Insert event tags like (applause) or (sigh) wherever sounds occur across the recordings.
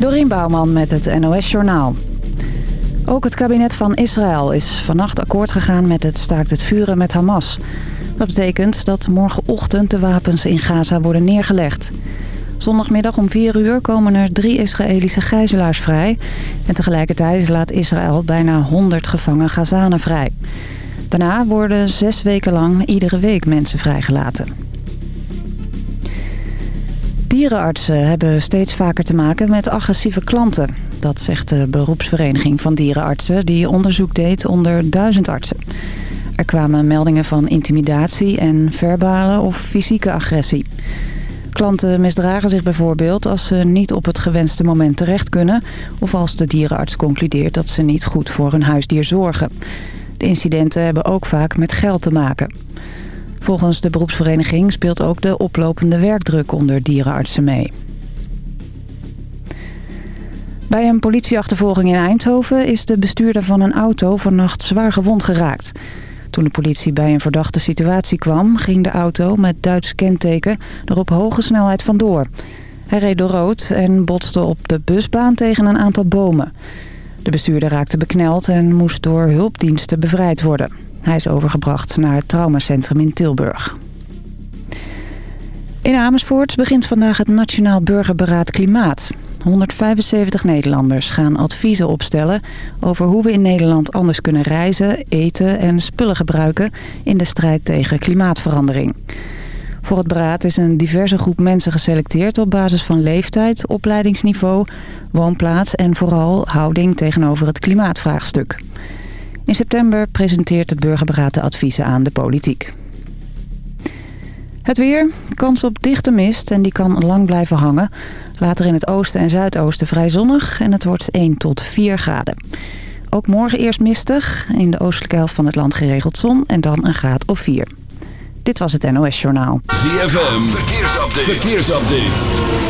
Dorien Bouwman met het NOS Journaal. Ook het kabinet van Israël is vannacht akkoord gegaan met het staakt het vuren met Hamas. Dat betekent dat morgenochtend de wapens in Gaza worden neergelegd. Zondagmiddag om 4 uur komen er drie Israëlische gijzelaars vrij. En tegelijkertijd laat Israël bijna 100 gevangen Gazanen vrij. Daarna worden zes weken lang iedere week mensen vrijgelaten. Dierenartsen hebben steeds vaker te maken met agressieve klanten. Dat zegt de beroepsvereniging van dierenartsen die onderzoek deed onder duizend artsen. Er kwamen meldingen van intimidatie en verbale of fysieke agressie. Klanten misdragen zich bijvoorbeeld als ze niet op het gewenste moment terecht kunnen... of als de dierenarts concludeert dat ze niet goed voor hun huisdier zorgen. De incidenten hebben ook vaak met geld te maken. Volgens de beroepsvereniging speelt ook de oplopende werkdruk onder dierenartsen mee. Bij een politieachtervolging in Eindhoven is de bestuurder van een auto vannacht zwaar gewond geraakt. Toen de politie bij een verdachte situatie kwam, ging de auto met Duits kenteken er op hoge snelheid vandoor. Hij reed door rood en botste op de busbaan tegen een aantal bomen. De bestuurder raakte bekneld en moest door hulpdiensten bevrijd worden. Hij is overgebracht naar het traumacentrum in Tilburg. In Amersfoort begint vandaag het Nationaal Burgerberaad Klimaat. 175 Nederlanders gaan adviezen opstellen over hoe we in Nederland anders kunnen reizen, eten en spullen gebruiken in de strijd tegen klimaatverandering. Voor het beraad is een diverse groep mensen geselecteerd op basis van leeftijd, opleidingsniveau, woonplaats en vooral houding tegenover het klimaatvraagstuk. In september presenteert het burgerberaad de adviezen aan de politiek. Het weer, kans op dichte mist en die kan lang blijven hangen. Later in het oosten en zuidoosten vrij zonnig en het wordt 1 tot 4 graden. Ook morgen eerst mistig, in de oostelijke helft van het land geregeld zon en dan een graad of 4. Dit was het NOS Journaal. ZFM, verkeersupdate. verkeersupdate.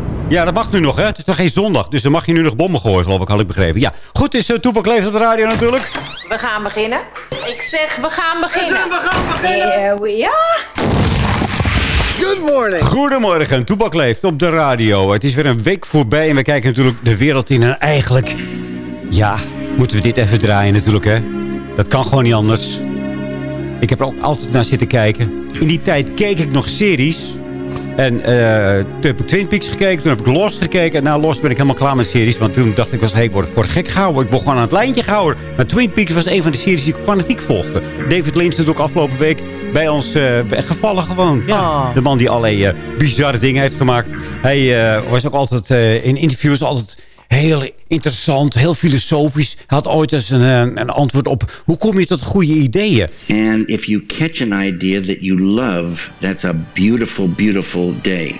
ja, dat mag nu nog, hè? Het is toch geen zondag, dus dan mag je nu nog bommen gooien, geloof ik, had ik begrepen. Ja, goed, is uh, Toepak leeft op de radio natuurlijk. We gaan beginnen. Ik zeg, we gaan beginnen. We gaan beginnen. Here we are. Good morning. Goedemorgen, Toepak leeft op de radio. Het is weer een week voorbij en we kijken natuurlijk de wereld in. En eigenlijk, ja, moeten we dit even draaien natuurlijk, hè? Dat kan gewoon niet anders. Ik heb er ook altijd naar zitten kijken. In die tijd keek ik nog series... En eh, toen heb ik Twin Peaks gekeken. Toen heb ik Lost gekeken. En na Lost ben ik helemaal klaar met series. Want toen dacht ik, was, hey, ik word voor gek gehouden. Ik word gewoon aan het lijntje gehouden. Maar Twin Peaks was een van de series die ik fanatiek volgde. David Lynch is ook afgelopen week bij ons uh, gevallen gewoon. Ja. Ah. De man die allerlei uh, bizarre dingen heeft gemaakt. Hij was ook altijd in interviews altijd heel interessant, heel filosofisch. Had ooit eens een, een antwoord op hoe kom je tot goede ideeën. And if you catch an idea that you love, that's a beautiful, beautiful day.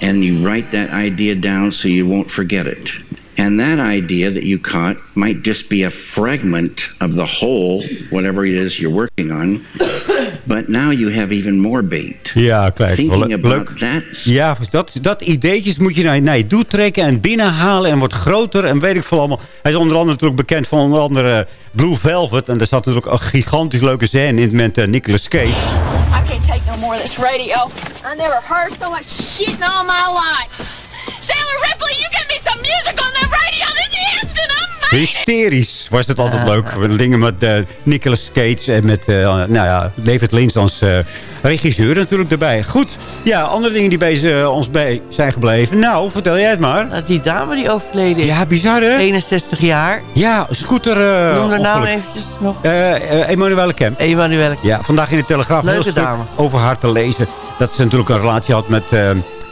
And you write that idea down so you won't forget it. And that idea that you caught might just be a fragment of the whole, whatever it is you're working on. But now you have even more bait. Ja, kijk. Thinking le- about leuk. that Ja, dat, dat ideetjes moet je naar, naar je toe trekken en binnenhalen en wordt groter en weet ik veel allemaal. Hij is onder andere natuurlijk bekend van onder andere Blue Velvet. En daar zat natuurlijk een gigantisch leuke scène in met uh, Nicolas Cage. I can't take no more of this radio. I never heard so much shit in all my life. Sailor Ripley, you get me some music on that radio this instant. I'm Hysterisch was het altijd leuk. We dingen met uh, Nicolas Cage en met uh, nou ja, David Lynch als uh, regisseur natuurlijk erbij. Goed, ja, andere dingen die bij ons bij zijn gebleven. Nou, vertel jij het maar. Nou, die dame die overleden is. Ja, bizar hè? 61 jaar. Ja, scooter... Noem haar naam eventjes nog. Emanuele Kemp. Emanuele Kemp. Ja, vandaag in de Telegraaf Leuke heel dame. over haar te lezen. Dat ze natuurlijk een relatie had met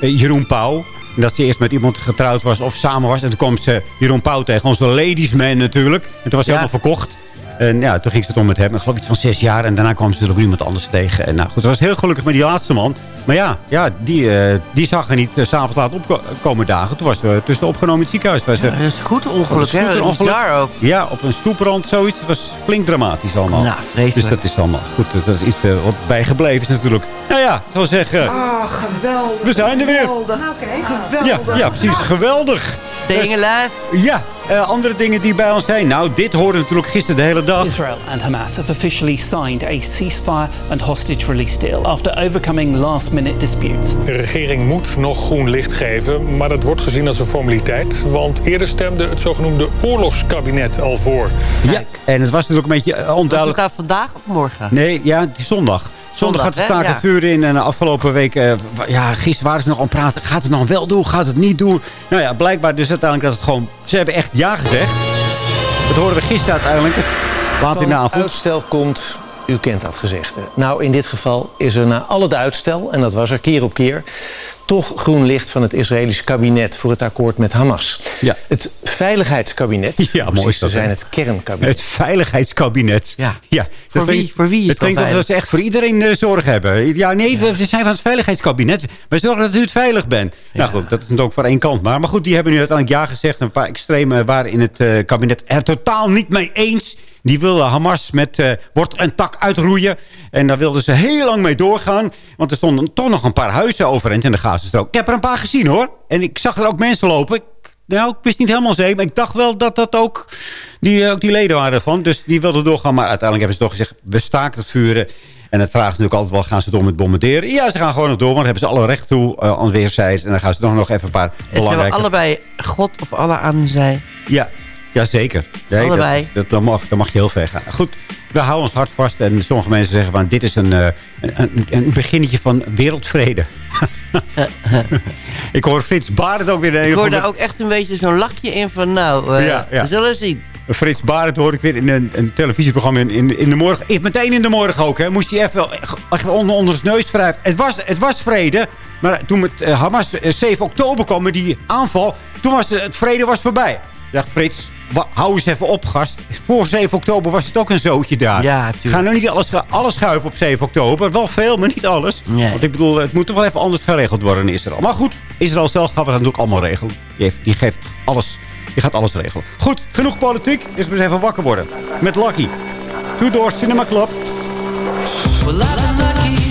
Jeroen Pauw. En dat ze eerst met iemand getrouwd was of samen was. En toen kwam ze Jeroen Pauw tegen, onze ladiesman natuurlijk. En toen was hij Ja. helemaal verkocht. En ja, toen ging ze het om met hem. Ik geloof iets van zes jaar. En daarna kwam ze er ook iemand anders tegen. En nou goed, ze was heel gelukkig met die laatste man. Maar ja, ja die, eh, die zag er niet s s'avonds laat opkomen dagen. Toen was ze tussen opgenomen in het ziekenhuis. Was ze, Ja, dat is een goed ongeluk, hè? scooterongeluk. Bizar ook. Ja, op een stoeprand, zoiets. Het was flink dramatisch allemaal. Nou, vreselijk. dus dat is allemaal goed. Dat is iets eh, wat bijgebleven is natuurlijk. Nou ja, ik zou zeggen... Ah, geweldig. We zijn er weer. Geweldig. Ja, ja, precies. Geweldig. Staying alive. Ja, eh, andere dingen die bij ons zijn. Nou, dit hoorde natuurlijk gisteren de hele dag. Israel and Hamas have officially signed a ceasefire and hostage release deal after overcoming last minute disputes. De regering moet nog groen licht geven, maar dat wordt gezien als een formaliteit. Want eerder stemde het zogenoemde oorlogskabinet al voor. Ja, en het was natuurlijk een beetje eh, Was het onduidelijk. nou vandaag of morgen? Nee, ja, het is zondag. Zondag gaat de staak het vuur in. En de afgelopen week, eh, wa- ja, gisteren waren ze nog aan het praten. Gaat het nog wel doen? Gaat het niet doen? Nou ja, blijkbaar dus uiteindelijk dat het gewoon... Ze hebben echt ja gezegd. Dat horen we gisteren uiteindelijk. Laat in de avond. uitstel komt, u kent dat gezegde. Nou, in dit geval is er na al het uitstel, en dat was er keer op keer... toch groen licht van het Israëlische kabinet voor het akkoord met Hamas. Ja. Het Veiligheidskabinet, Ja, mooi dat, te zijn het kernkabinet. Het veiligheidskabinet. Ja. ja. Voor Dat wie- klinkt- voor wie Het klinkt alsof ze echt voor iedereen eh, zorg hebben. Ja, nee, we zijn van het veiligheidskabinet. Wij zorgen dat u het veilig bent. Nou goed, dat is natuurlijk ook voor één kant maar. Maar goed, die hebben nu uiteindelijk ja gezegd. Een paar extremen waren in het eh, kabinet er totaal niet mee eens. Die wilden Hamas met eh, wortel en tak uitroeien. En daar wilden ze heel lang mee doorgaan. Want er stonden toch nog een paar huizen overeind in de Ik heb er een paar gezien hoor. En ik zag er ook mensen lopen. Ik nou, ik wist niet helemaal zeker. Maar ik dacht wel dat dat ook die, eh, ook die leden waren ervan. Dus die wilden doorgaan. Maar uiteindelijk hebben ze toch gezegd, we staken het vuren. En het vraagt natuurlijk altijd wel, gaan ze door met bombarderen? Ja, ze gaan gewoon nog door. Want dan hebben ze alle recht toe eh, aan weerszijds. En dan gaan ze toch nog even een paar ze hebben belangrijke... allebei God of Allah aan hun zij. Ja, ja zeker. Nee, Allebei. Dat, dat, dat mag, dat mag je heel ver gaan. Goed, we houden ons hart vast. En sommige mensen zeggen van, dit is een, eh, een, een beginnetje van wereldvrede. (laughs) (laughs) ik hoor Frits Barend ook weer... Ik of hoorde andere- ook echt een beetje zo'n lachje in van nou, eh, Ja, ja. we zullen zien. Frits Barend hoorde ik weer in een, een televisieprogramma in, in, in de morgen. Ik, meteen in de morgen ook, hè. Moest hij even, even onder, onder zijn neus wrijven. Het was, het was vrede. Maar toen met eh, Hamas eh, 7 oktober kwam met die aanval... toen was het, het vrede was voorbij. Zegt Frits, hou eens even op, gast. Voor 7 oktober was het ook een zootje daar. Ja, tuurlijk. Ga nou niet alles, alles schuiven op 7 oktober. Wel veel, maar niet alles. Nee. Want ik bedoel, het moet toch wel even anders geregeld worden in Israël. Maar goed, Israël zelf gaat het natuurlijk allemaal regelen. Die, heeft, die geeft alles... Die gaat alles regelen. Goed, genoeg politiek. Eerst maar eens even wakker worden. Met Lucky. Two Door Cinema Club. Well,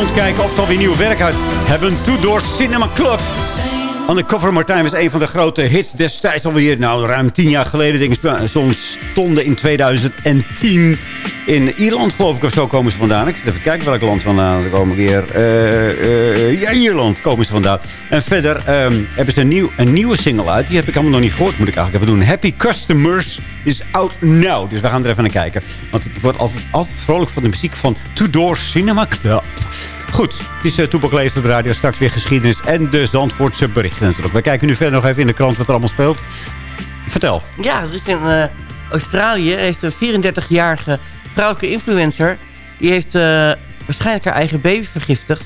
rondkijken of ze alweer nieuw werk uit hebben. Tudor Cinema Club. Undercover Martijn was een van de grote hits destijds alweer. Nou, ruim tien jaar geleden. Denk ik, zo'n stonden in 2010 in Ierland, geloof ik, of zo komen ze vandaan. Ik zit even kijken welk land vandaan. Ze komen weer. eh, eh, ja, Ierland komen ze vandaan. En verder ehm, hebben ze een, nieuw, een nieuwe single uit. Die heb ik allemaal nog niet gehoord. Moet ik eigenlijk even doen. Happy Customers is out now. Dus we gaan er even naar kijken. Want ik word altijd, altijd vrolijk van de muziek van Tudor Cinema Club. Goed, het is uh, Toepak Leeft op de radio. Straks weer geschiedenis en de Zandvoortse berichten natuurlijk. We kijken nu verder nog even in de krant wat er allemaal speelt. Vertel. Ja, er is in eh, Australië heeft een 34-jarige vrouwelijke influencer... die heeft eh, waarschijnlijk haar eigen baby vergiftigd.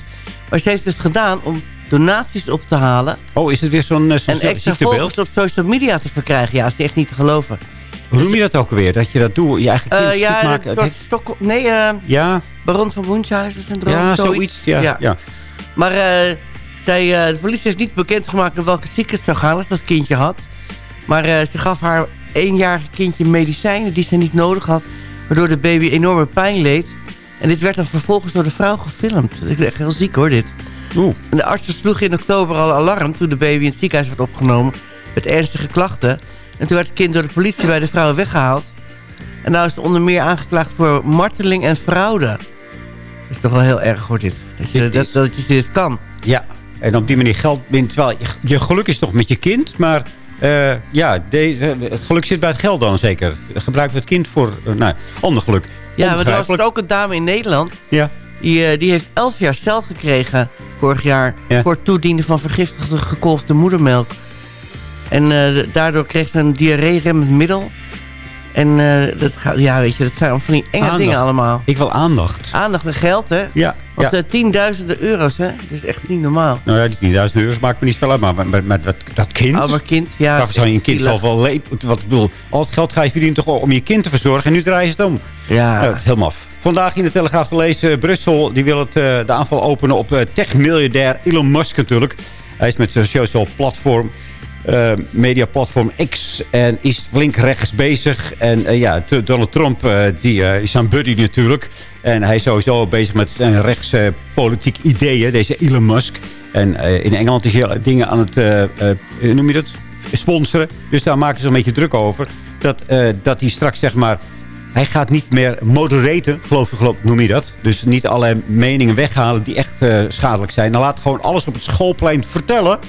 Maar ze heeft het gedaan om donaties op te halen. Oh, is het weer zo'n uh, zo En extra volgers op social media te verkrijgen. Ja, dat is echt niet te geloven. Hoe noem je dat ook weer? Dat je dat doet, je eigen kind Uh, ja, maken? een soort stok... Nee, uh, ja, Baron van Munchausen syndroom. ja, zoiets. Ja, ja. Ja. Maar uh, zij, de politie heeft niet bekendgemaakt om welke ziekte het zou gaan als dat kindje had. Maar ze gaf haar eenjarige kindje medicijnen die ze niet nodig had. Waardoor de baby enorme pijn leed. En dit werd dan vervolgens door de vrouw gefilmd. Dat is echt heel ziek hoor dit. Oeh. En de artsen sloegen in oktober al alarm toen de baby in het ziekenhuis werd opgenomen. Met ernstige klachten. En toen werd het kind door de politie bij de vrouw weggehaald. En nou is het onder meer aangeklaagd voor marteling en fraude. Dat is toch wel heel erg hoor dit. Dat je, dat, dat je dit kan. Ja, en op die manier geld wint. Terwijl je, je geluk is toch met je kind, maar... Uh, ja, het geluk zit bij het geld dan zeker. Gebruik het kind voor uh, nou, ander geluk. Ja, maar er was ook een dame in Nederland. Ja. Die, uh, die heeft elf jaar cel gekregen vorig jaar... Ja. voor het toedienen van vergiftigde gekolfde moedermelk. En daardoor kreeg ze een diarree-remmend middel... En uh, dat, gaat, ja, weet je, dat zijn van die enge aandacht. dingen allemaal. Ik wil aandacht. Aandacht en geld, hè? Ja. Want ja. uh, tienduizenden euro's, hè? Dat is echt niet normaal. Nou ja, die tienduizenden euro's maakt me niet veel uit. Maar met, met dat, dat kind... Oh, maar kind, ja. Zou je een kind zelf wel leven? Wat ik bedoel, al het geld ga je verdienen toch om je kind te verzorgen. En nu draaien ze het om. Ja. Nou, helemaal af. Vandaag in de Telegraaf te lezen. Brussel die wil het, de aanval openen op tech-miljardair Elon Musk natuurlijk. Hij is met zijn social platform... Uh, mediaplatform X en is flink rechts bezig. En uh, ja, Donald Trump uh, die, is zijn buddy natuurlijk. En hij is sowieso bezig met zijn rechtse politiek ideeën, deze Elon Musk. En in Engeland is hij dingen aan het, noem je dat, sponsoren. Dus daar maken ze een beetje druk over. Dat, dat hij straks zeg maar... Hij gaat niet meer moderaten, geloof ik, geloof, noem je dat. Dus niet alle meningen weghalen die echt schadelijk zijn. Dan laat gewoon alles op het schoolplein vertellen...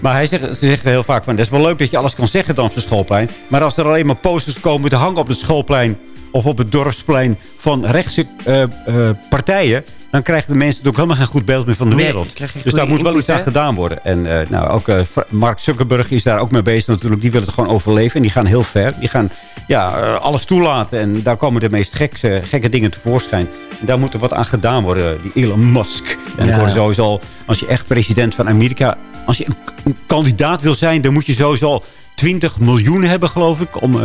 Maar hij zegt, ze heel vaak van... het is wel leuk dat je alles kan zeggen dan op het schoolplein. Maar als er alleen maar posters komen te hangen op het schoolplein... of op het dorpsplein van rechtse uh, uh, partijen... dan krijgen de mensen natuurlijk helemaal geen goed beeld meer van de nee, wereld. Dus daar moet wel iets aan gedaan worden. En uh, nou, ook Mark Zuckerberg is daar ook mee bezig natuurlijk. Die willen het gewoon overleven en die gaan heel ver. Die gaan ja, alles toelaten en daar komen de meest gekse, gekke dingen tevoorschijn. En daar moet er wat aan gedaan worden, die Elon Musk. En ja. hoor sowieso, als je echt president van Amerika... als je een, kandidaat wil zijn, dan moet je sowieso 20 miljoen hebben, geloof ik... om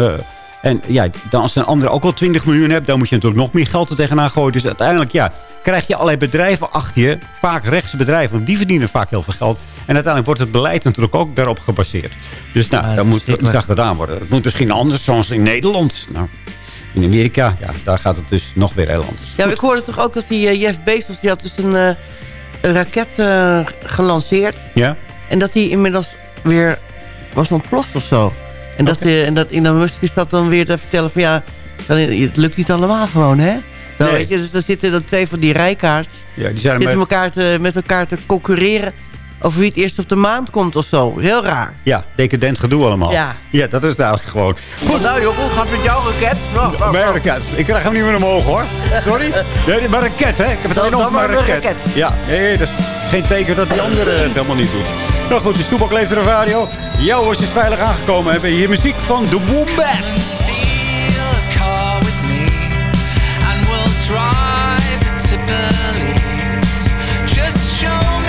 en ja, dan als een ander ook al 20 miljoen hebt... dan moet je natuurlijk nog meer geld er tegenaan gooien. Dus uiteindelijk ja, krijg je allerlei bedrijven achter je. Vaak rechtse bedrijven, want die verdienen vaak heel veel geld. En uiteindelijk wordt het beleid natuurlijk ook daarop gebaseerd. Dus nou, ja, dan moet iets aan gedaan worden. Het moet misschien anders, zoals in Nederland. Nou, in Amerika, ja, daar gaat het dus nog weer heel anders. Ja, ik hoorde toch ook dat die uh, Jeff Bezos... die had dus een, uh, een raket uh, gelanceerd. Ja. En dat die inmiddels weer was ontploft of zo. En dat, okay. en dat Elon Musk is dat dan weer te vertellen van ja, het lukt niet allemaal gewoon, hè? Zo, nee. weet je, dus dan zitten dan twee van die rijkaards. Ja, die zijn zitten met... Elkaar te, met elkaar te concurreren over wie het eerst op de maand komt of zo. Heel raar. Ja, decadent gedoe allemaal. Ja. Ja, dat is het eigenlijk gewoon. Goed. Nou joh, hoe gaat het met jouw raket? Raket. Ik krijg hem niet meer omhoog hoor. Sorry? (laughs) Nee, maar raket hè. Ik heb het alleen over raket. raket. Ja, nee, dat is geen teken dat die andere het helemaal niet doet. Nou goed, de Stoepak leeft er radio. Jouw is veilig aangekomen. Hebben hier muziek van The Wombats. Just show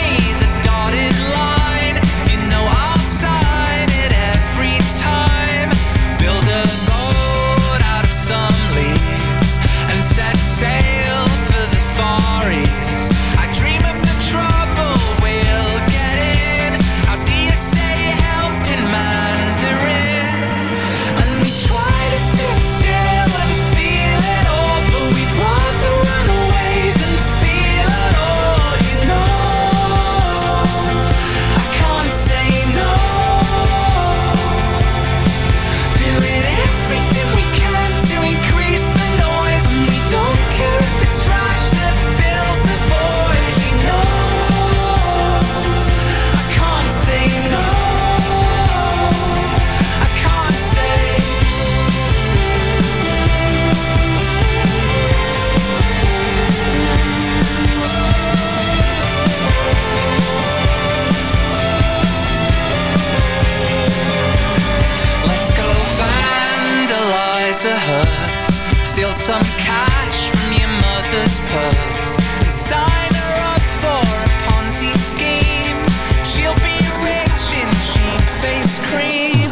to hers. Steal some cash from your mother's purse And sign her up for a Ponzi scheme. She'll be rich in cheap face cream.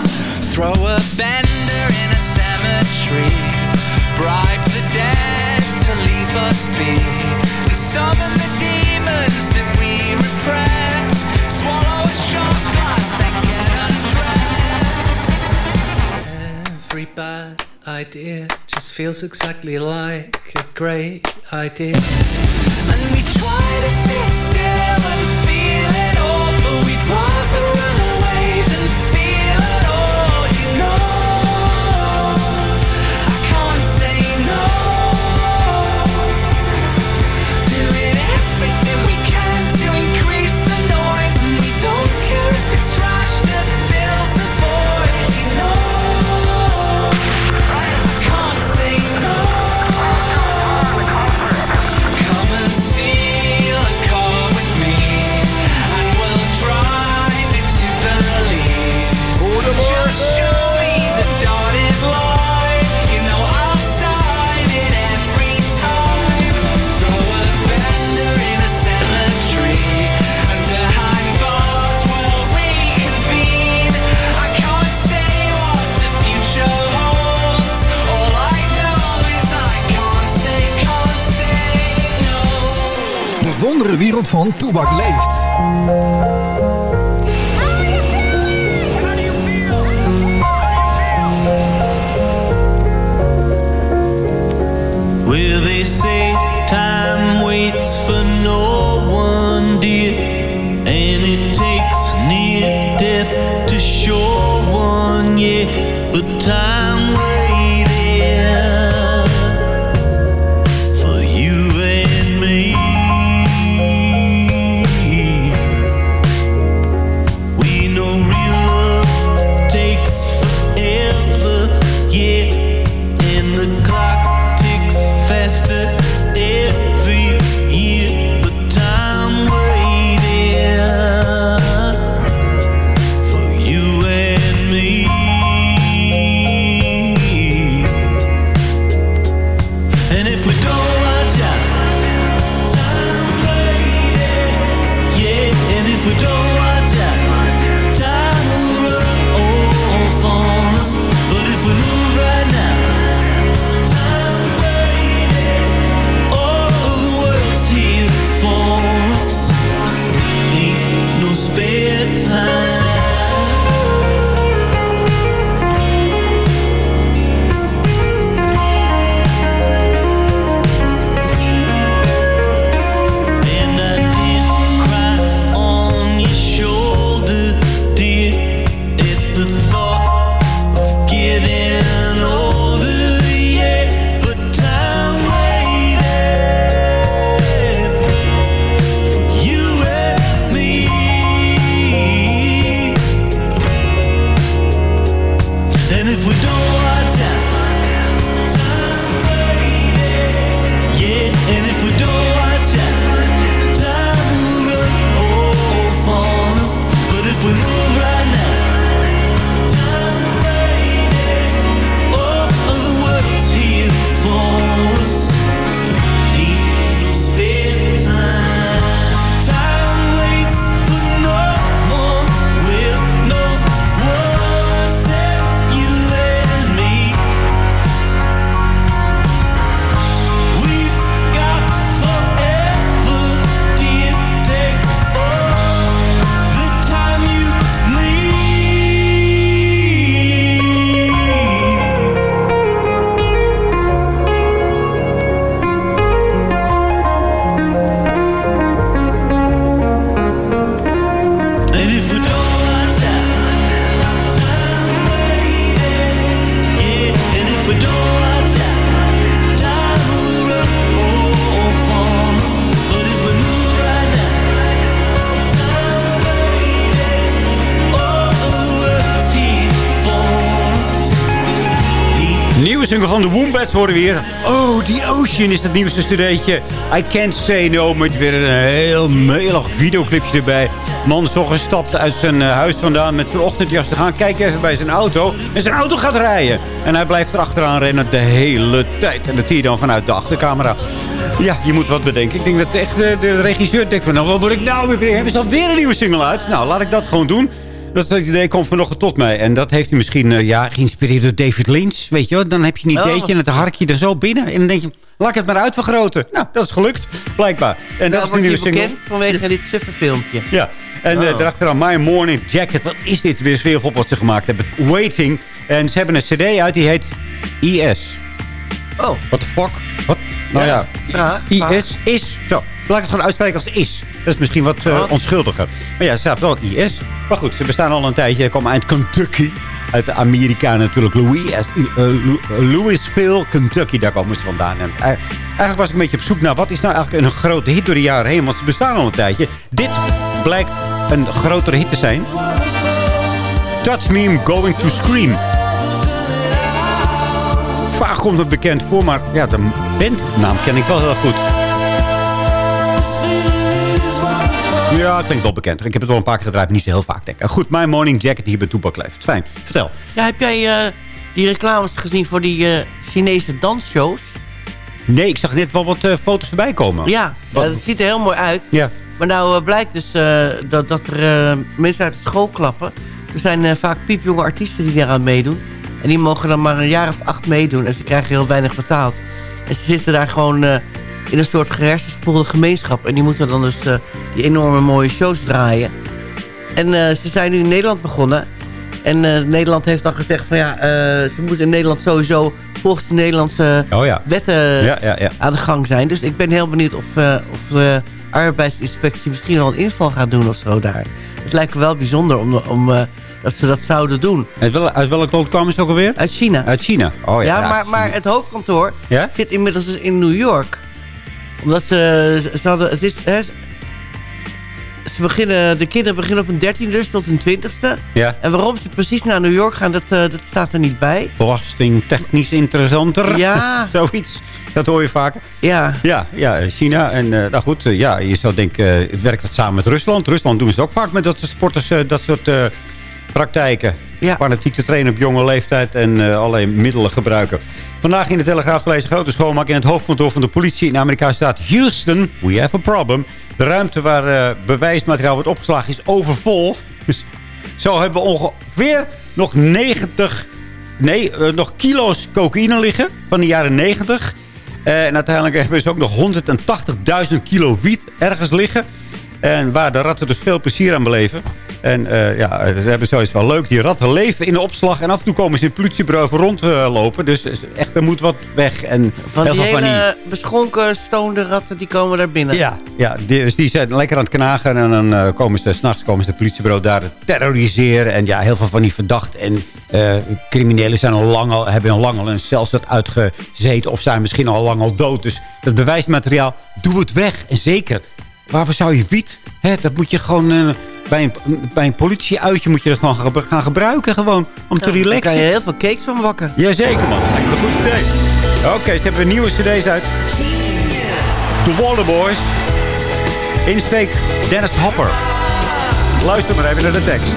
Throw a bender in a cemetery. Bribe the dead to leave us be. And summon the demons that we repress. Swallow a shot glass, then get undressed. Everybody idea. Just feels exactly like a great idea. And we try to sit still and feel it all, but we'd rather run away than andere wereld van Toebak leeft. De Wombats horen we weer. Oh, The Ocean is het nieuwste cd'tje. I Can't Say No, met weer een heel melig videoclipje erbij. Man is toch gestapt uit zijn eh, huis vandaan met zijn ochtendjas te gaan. Kijken even bij zijn auto. En zijn auto gaat rijden. En hij blijft erachteraan rennen de hele tijd. En dat zie je dan vanuit de achtercamera. Ja, je moet wat bedenken. Ik denk dat echt de regisseur denkt van... Nou, wat moet ik nou weer? Hebben ze alweer een nieuwe single uit? Nou, laat ik dat gewoon doen. Dat idee komt vanochtend tot mij. En dat heeft hij misschien eh, ja, geïnspireerd door David Lynch. Weet je wel? Dan heb je een Oh. ideetje en het hark je er zo binnen. En dan denk je, laat ik het maar uitvergroten. Nou, dat is gelukt, blijkbaar. En dat Dat is nieuwe single. bekend vanwege dit suffe filmpje. Ja, en Oh. uh, daarachteraan My Morning Jacket. Wat is dit weer sfeervol wat ze gemaakt hebben? Waiting. En ze hebben een cd uit, die heet IS. Oh. What the fuck? Wat? Nou ja, vraag, IS is... Zo, laat ik het gewoon uitspreken als is. Dat is misschien wat eh, onschuldiger. Maar ja, ze staat wel IS. Maar goed, ze bestaan al een tijdje. Ze komen uit Kentucky. Uit Amerika natuurlijk. Louis, eh, Lou- Louisville, Kentucky. Daar komen ze vandaan. En eh, eigenlijk was ik een beetje op zoek naar... wat is nou eigenlijk een grote hit door de jaren heen? Want ze bestaan al een tijdje. Dit blijkt een grotere hit te zijn. Touch Me, I'm Going to Scream. Vaak komt het bekend voor, maar ja, de bandnaam ken ik wel heel goed. Ja, het klinkt wel bekend. Ik heb het wel een paar keer gedraaid, maar niet zo heel vaak denk ik. Goed, My Morning Jacket hier bij Toepak leeft. Fijn, vertel. Ja, heb jij eh, die reclames gezien voor die eh, Chinese dansshows? Nee, ik zag net wel wat eh, foto's voorbij komen. Ja, Wat- het ziet er heel mooi uit. Ja. Maar nou blijkt dus dat, dat er mensen uit de school klappen. Er zijn vaak piepjonge artiesten die daaraan meedoen. En die mogen dan maar een jaar of acht meedoen. En ze krijgen heel weinig betaald. En ze zitten daar gewoon in een soort gehersenspoelde gemeenschap. En die moeten dan dus eh, die enorme mooie shows draaien. En eh, ze zijn nu in Nederland begonnen. En eh, Nederland heeft dan gezegd van ja, ze moeten in Nederland sowieso volgens de Nederlandse Oh ja. wetten Ja, ja, ja. aan de gang zijn. Dus ik ben heel benieuwd of, of de arbeidsinspectie misschien wel een inval gaat doen of zo daar. Het lijkt me wel bijzonder om, om, dat ze dat zouden doen. Uit, wel, uit welk land kwamen ze ook alweer? Uit China. Uit China. Oh ja. ja, maar, maar het hoofdkantoor Ja? zit inmiddels dus in New York. Omdat ze, ze hadden... Het is, hè, ze beginnen, de kinderen beginnen op hun 13 dus tot hun 20ste. Ja. En waarom ze precies naar New York gaan, dat, eh, dat staat er niet bij. Belastingtechnisch interessanter. Ja. (laughs) Zoiets. Dat hoor je vaker. Ja. Ja, ja China. En eh, nou goed, eh, ja, je zou denken, eh, het werkt het samen met Rusland. Rusland doen ze ook vaak met dat soort sporters, eh, dat soort eh, praktijken. Ja. Fanatiek te trainen op jonge leeftijd en eh, allerlei middelen gebruiken. Vandaag in de Telegraaf gelezen grote schoonmaak in het hoofdkantoor van de politie in de Amerikaanse staat Houston. We have a problem. De ruimte waar eh, bewijsmateriaal wordt opgeslagen is overvol. (laughs) Dus zo hebben we ongeveer nog 90, nee, eh, nog kilo's cocaïne liggen van de jaren 90. Eh, en uiteindelijk hebben ze ook nog 180.000 kilo wiet ergens liggen. En waar de ratten dus veel plezier aan beleven. En eh, ja, ze hebben zoiets wel leuk. Die ratten leven in de opslag. En af en toe komen ze in het politiebureau rondlopen. dus echt, er moet wat weg. En Van heel die veel van die... hele beschonken, stoonde ratten, die komen daar binnen. Ja, ja die, dus die zijn lekker aan het knagen. En dan eh, komen ze, s'nachts komen ze het politiebureau daar te terroriseren. En ja, heel veel van die verdacht en eh, criminelen zijn al lang al, hebben al lang al een celstad uitgezeten. Of zijn misschien al lang al dood. Dus dat bewijsmateriaal, doe het weg. En zeker, waarvoor zou je wiet? Hè, dat moet je gewoon... eh, bij een, bij een politieuitje moet je dat gewoon gaan- gaan gebruiken. Gewoon om te Ja, Daar relaxen. kan je heel veel cakes van bakken. Jazeker, man. Lijkt me een goed idee. Oké, ze hebben nieuwe cd's uit. The Waterboys. Insteek Dennis Hopper. Luister maar even naar de tekst.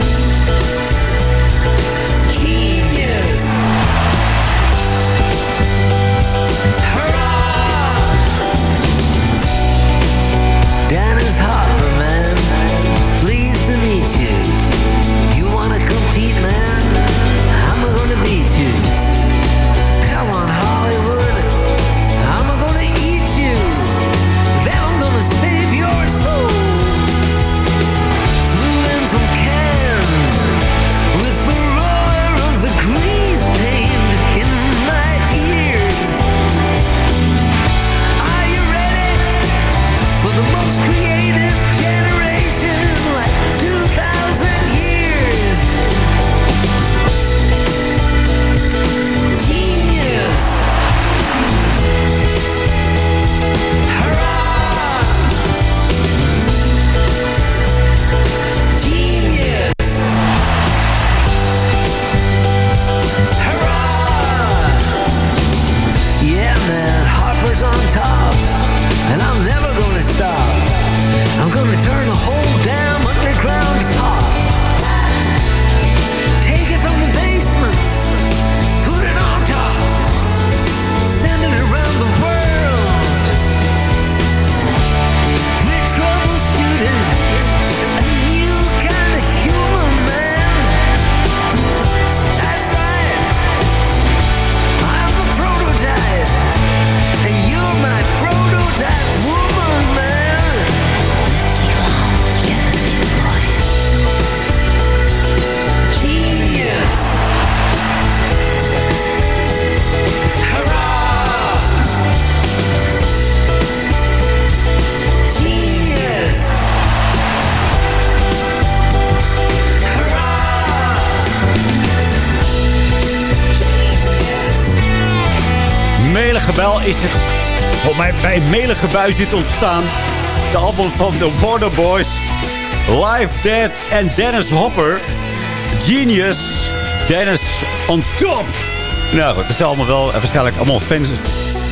Oh, mij, bij het melige buis dit ontstaan. De album van The Border Boys. Live Dead en Dennis Hopper. Genius. Dennis on top. Nou goed, dat is allemaal wel... eh, Waarschijnlijk allemaal fans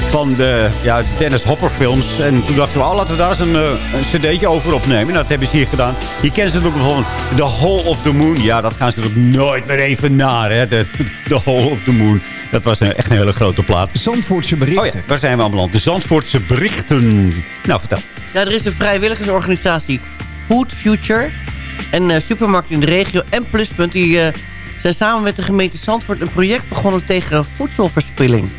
van de ja, Dennis Hopper films. En toen dachten we, oh, laten we daar eens een, eh, een cd'tje over opnemen. Nou, dat hebben ze hier gedaan. Hier kennen ze natuurlijk bijvoorbeeld The Hole of the Moon. Ja, dat gaan ze natuurlijk nooit meer even naar, hè. De, the Hole of the Moon. Dat was een, echt een hele grote plaat. Zandvoortse berichten. Oh ja, waar zijn we allemaal De Zandvoortse berichten. Nou, vertel. Ja, er is een vrijwilligersorganisatie Food Future. En eh, supermarkt in de regio en Pluspunt... die eh, zijn samen met de gemeente Zandvoort een project begonnen tegen voedselverspilling.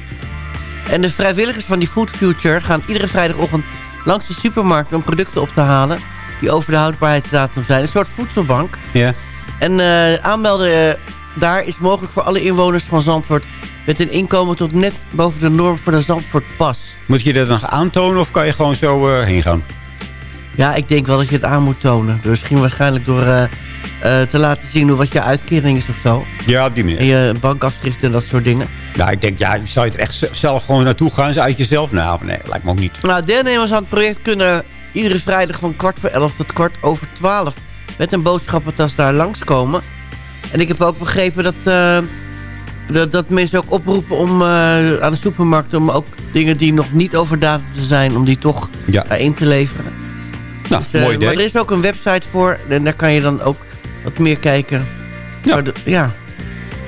En de vrijwilligers van die Food Future gaan iedere vrijdagochtend langs de supermarkt om producten op te halen die over de houdbaarheidsdatum zijn. Een soort voedselbank. Ja. En eh, aanmelden eh, daar is mogelijk voor alle inwoners van Zandvoort... met een inkomen tot net boven de norm voor de Zandvoortpas. Moet je dat nog aantonen of kan je gewoon zo eh, heen gaan? Ja, ik denk wel dat je het aan moet tonen. Dus misschien waarschijnlijk door eh, te laten zien hoe wat je uitkering is of zo. Ja, op die manier. En je bankafschrift en dat soort dingen. Nou, ik denk, ja, zou je er echt zelf gewoon naartoe gaan? Uit jezelf? Nou, nee, lijkt me ook niet. Nou, deelnemers aan het project kunnen iedere vrijdag van kwart voor elf tot kwart over twaalf... met een boodschappentas daar langskomen. En ik heb ook begrepen dat, eh, dat, dat mensen ook oproepen om eh, aan de supermarkt... om ook dingen die nog niet over datum zijn, om die toch Ja. in te leveren. Nou, Dus, mooi idee. Maar er is ook een website voor en daar kan je dan ook wat meer kijken. Ja. Maar de- ja.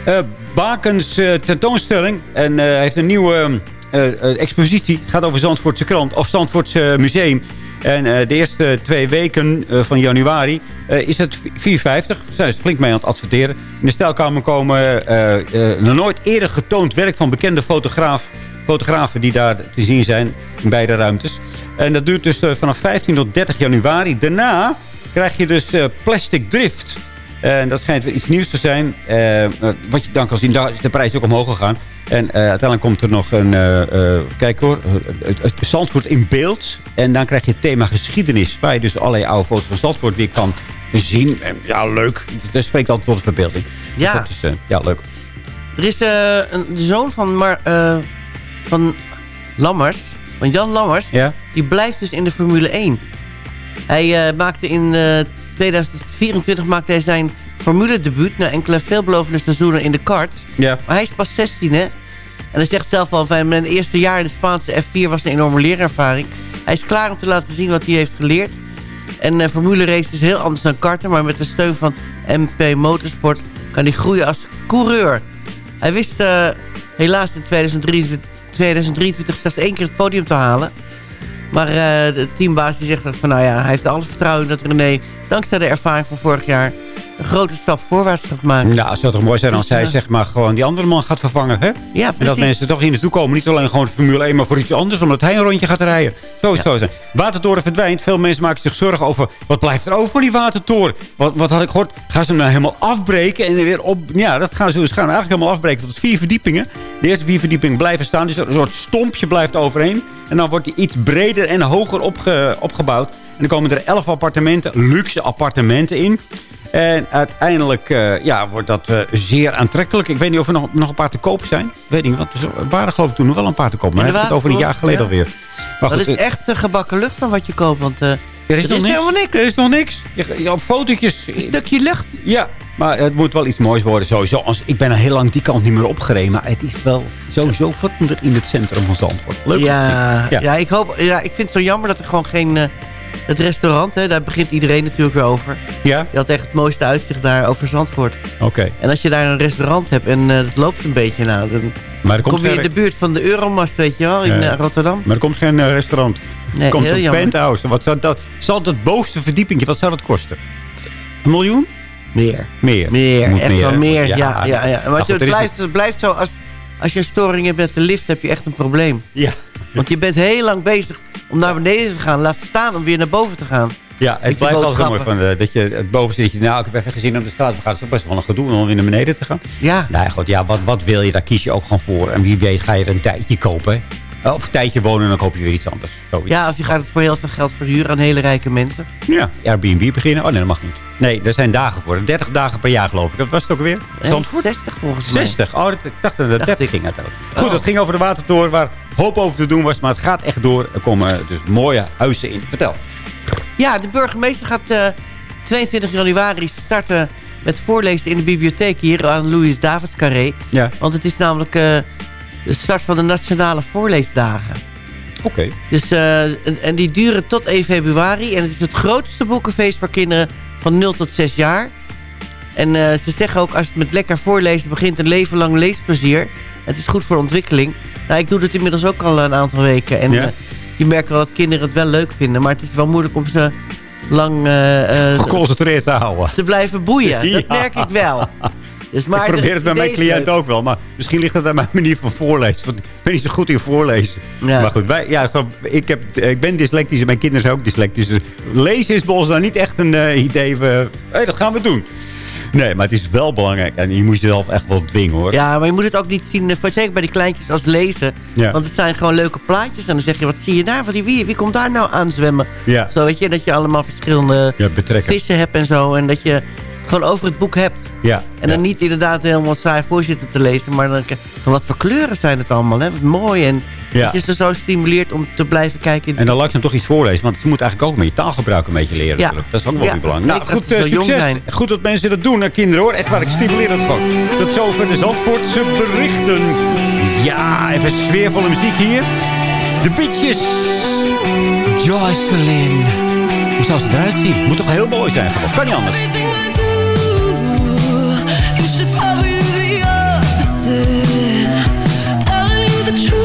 Eh, Bakens eh, tentoonstelling. En hij heeft een nieuwe eh, eh, expositie. Het gaat over Zandvoortse krant. Of Zandvoortse museum. En de eerste twee weken van januari is het 4,50. Daar zijn ze flink mee aan het adverteren. In de stijlkamer komen nog nooit eerder getoond werk van bekende fotograaf, fotografen die daar te zien zijn in beide ruimtes. En dat duurt dus vanaf 15 tot 30 januari. Daarna krijg je dus eh, Plastic Drift. En dat schijnt weer iets nieuws te zijn. Eh, eh, wat je dan kan zien, daar is de prijs ook omhoog gegaan. En eh, uiteindelijk komt er nog een... kijk hoor, het, Zandvoort in beeld. En dan krijg je het thema geschiedenis. Waar je dus allerlei oude foto's van Zandvoort weer kan zien. En ja, leuk. Dat spreekt altijd tot de verbeelding. Ja. Dus dat is, eh, ja, leuk. Er is een zoon van, Mar, van Lammers, van Jan Lammers, Ja? die blijft dus in de Formule 1. Hij eh, maakte in eh, 2024 maakte hij zijn Formule debuut na enkele veelbelovende seizoenen in de kart. Ja. Maar hij is pas 16 hè. En hij zegt zelf al, van mijn eerste jaar in de Spaanse F4 was een enorme leerervaring. Hij is klaar om te laten zien wat hij heeft geleerd. En eh, Formule race is heel anders dan karten, maar met de steun van MP Motorsport kan hij groeien als coureur. Hij wist eh, helaas in 2023, 2023 slechts één keer het podium te halen. Maar eh, de teambaas die zegt van nou ja, hij heeft alle vertrouwen dat René, dankzij de ervaring van vorig jaar, een grote stap voorwaarts gaat maken. Nou, het zou toch mooi zijn als Dus, hij eh, zeg maar gewoon die andere man gaat vervangen, hè? Ja, En dat mensen toch hier naartoe komen. Niet alleen gewoon Formule 1, maar voor iets anders. Omdat hij een rondje gaat rijden. Zo is het zo zijn. Watertoren verdwijnt. Veel mensen maken zich zorgen over... Wat blijft er over van die watertoren? Wat, wat had ik gehoord? Gaan ze hem nou helemaal afbreken? En weer op... Ja, dat gaan ze dus gaan eigenlijk helemaal afbreken tot vier verdiepingen. De eerste vier verdiepingen blijven staan. Dus een soort stompje blijft overheen. En dan wordt die iets breder en hoger opge- opgebouwd. En dan komen er elf appartementen, luxe appartementen in. En uiteindelijk eh, ja, wordt dat eh, zeer aantrekkelijk. Ik weet niet of er nog, nog een paar te koop zijn. Weet niet, want er waren geloof ik toen nog wel een paar te koop. Maar het over een jaar geleden ja. alweer. Maar dat goed, is eh, echt gebakken lucht dan wat je koopt. Want er is, nog niks. helemaal niks. Er is nog niks. Je, je, op fotootjes. Een stukje lucht. Ja, Maar het moet wel iets moois worden sowieso. Als, ik ben al heel lang die kant niet meer opgereden. Maar het is wel sowieso veranderd in het centrum van Zandvoort. Leuk. Ja, ja. ja. ik hoop, ja, ik vind het zo jammer dat er gewoon geen... het restaurant, hè, daar begint iedereen natuurlijk weer over. Ja? Je had echt het mooiste uitzicht daar over Zandvoort. Oké. En als je daar een restaurant hebt en eh, het loopt een beetje, nou, dan Maar komt kom je in de buurt van de Euromast, weet je wel, in Ja. eh, Rotterdam. Maar er komt geen eh, restaurant. Nee, er komt een penthouse. Wat zou dat, zal dat bovenste verdiepingje, wat zou dat kosten? Een miljoen? Meer. Meer. Meer, echt wel meer. Ja, ja, ja. Maar goed, het, blijft, het blijft zo, als, als je een storing hebt met de lift, heb je echt een probleem. Ja. Want je bent heel lang bezig om naar beneden te gaan. Laat staan om weer naar boven te gaan. Ja, het blijft altijd mooi van, eh, dat je het boven zit. je, Nou, ik heb even gezien op de straat. Maar gaat het is best wel een gedoe om weer naar beneden te gaan. Ja. Nou ja, goed, ja, wat, wat wil je? Daar kies je ook gewoon voor. En wie weet ga je er een tijdje kopen. hè? Of een tijdje wonen en dan koop je weer iets anders. Zoiets. Ja, of je gaat het voor heel veel geld verhuren aan hele rijke mensen. Ja, Airbnb beginnen. Oh nee, dat mag niet. Nee, er zijn dagen voor. 30 dagen per jaar geloof ik. Dat was het ook weer? Nee, Zandvoort? 60 volgens mij. 60. Oh, dat, ik dacht dat het 30 ging. Goed, Oh. het ging over de watertoren waar hoop over te doen was. Maar het gaat echt door. Er komen eh, dus mooie huizen in. Vertel. Ja, de burgemeester gaat eh, 22 januari starten met voorlezen in de bibliotheek hier aan Louis Davids Carré. Ja. Want het is namelijk eh, de start van de Nationale Voorleesdagen. Oké. Dus, eh, en, en die duren tot 1 februari. En het is het grootste boekenfeest voor kinderen van 0 tot 6 jaar. En eh, ze zeggen ook, als het met lekker voorlezen begint... een leven lang leesplezier. Het is goed voor ontwikkeling. Nou, ik doe het inmiddels ook al een aantal weken. En Ja. eh, je merkt wel dat kinderen het wel leuk vinden. Maar het is wel moeilijk om ze lang Geconcentreerd te houden. te blijven boeien. (laughs) Dat merk ik wel. Dus, maar ik probeer het bij mijn cliënt ook wel. Maar misschien ligt het aan mijn manier van voorlezen. Want ik ben niet zo goed in voorlezen. Ja. Maar goed, wij, ja, ik, heb, ik ben dyslectisch en mijn kinderen zijn ook dyslectisch. Dus lezen is bij ons nou niet echt een eh, idee. van, Hé, dat gaan we doen. Nee, maar het is wel belangrijk. En je moet jezelf echt wel dwingen hoor. Ja, maar je moet het ook niet zien, eh, zeker bij die kleintjes, als lezen. Ja. Want het zijn gewoon leuke plaatjes. En dan zeg je, wat zie je daar? Van die, wie, wie komt daar nou aan zwemmen? Ja. Zo, weet je, dat je allemaal verschillende Ja, vissen hebt en zo. En dat je gewoon over het boek hebt. Ja. En dan niet inderdaad helemaal saai voorzitten te lezen. Maar dan, van wat voor kleuren zijn het allemaal, hè? Wat mooi. En Ja. dat je ze zo stimuleert om te blijven kijken. In En dan langzaam toch iets voorlezen. Want je moet eigenlijk ook met je taalgebruik een beetje leren. Ja. Dat is ook wel belangrijk. Nou, goed, ze eh, succes. zijn. Goed dat mensen dat doen, hè, kinderen hoor. Echt waar, ik stimuleer het gewoon. Tot zover de Zandvoortse berichten. Ja, even sfeervolle muziek hier. De Beaches. Jocelyn. Hoe zou ze eruit zien? Moet toch heel mooi zijn gewoon. Kan niet anders. The truth.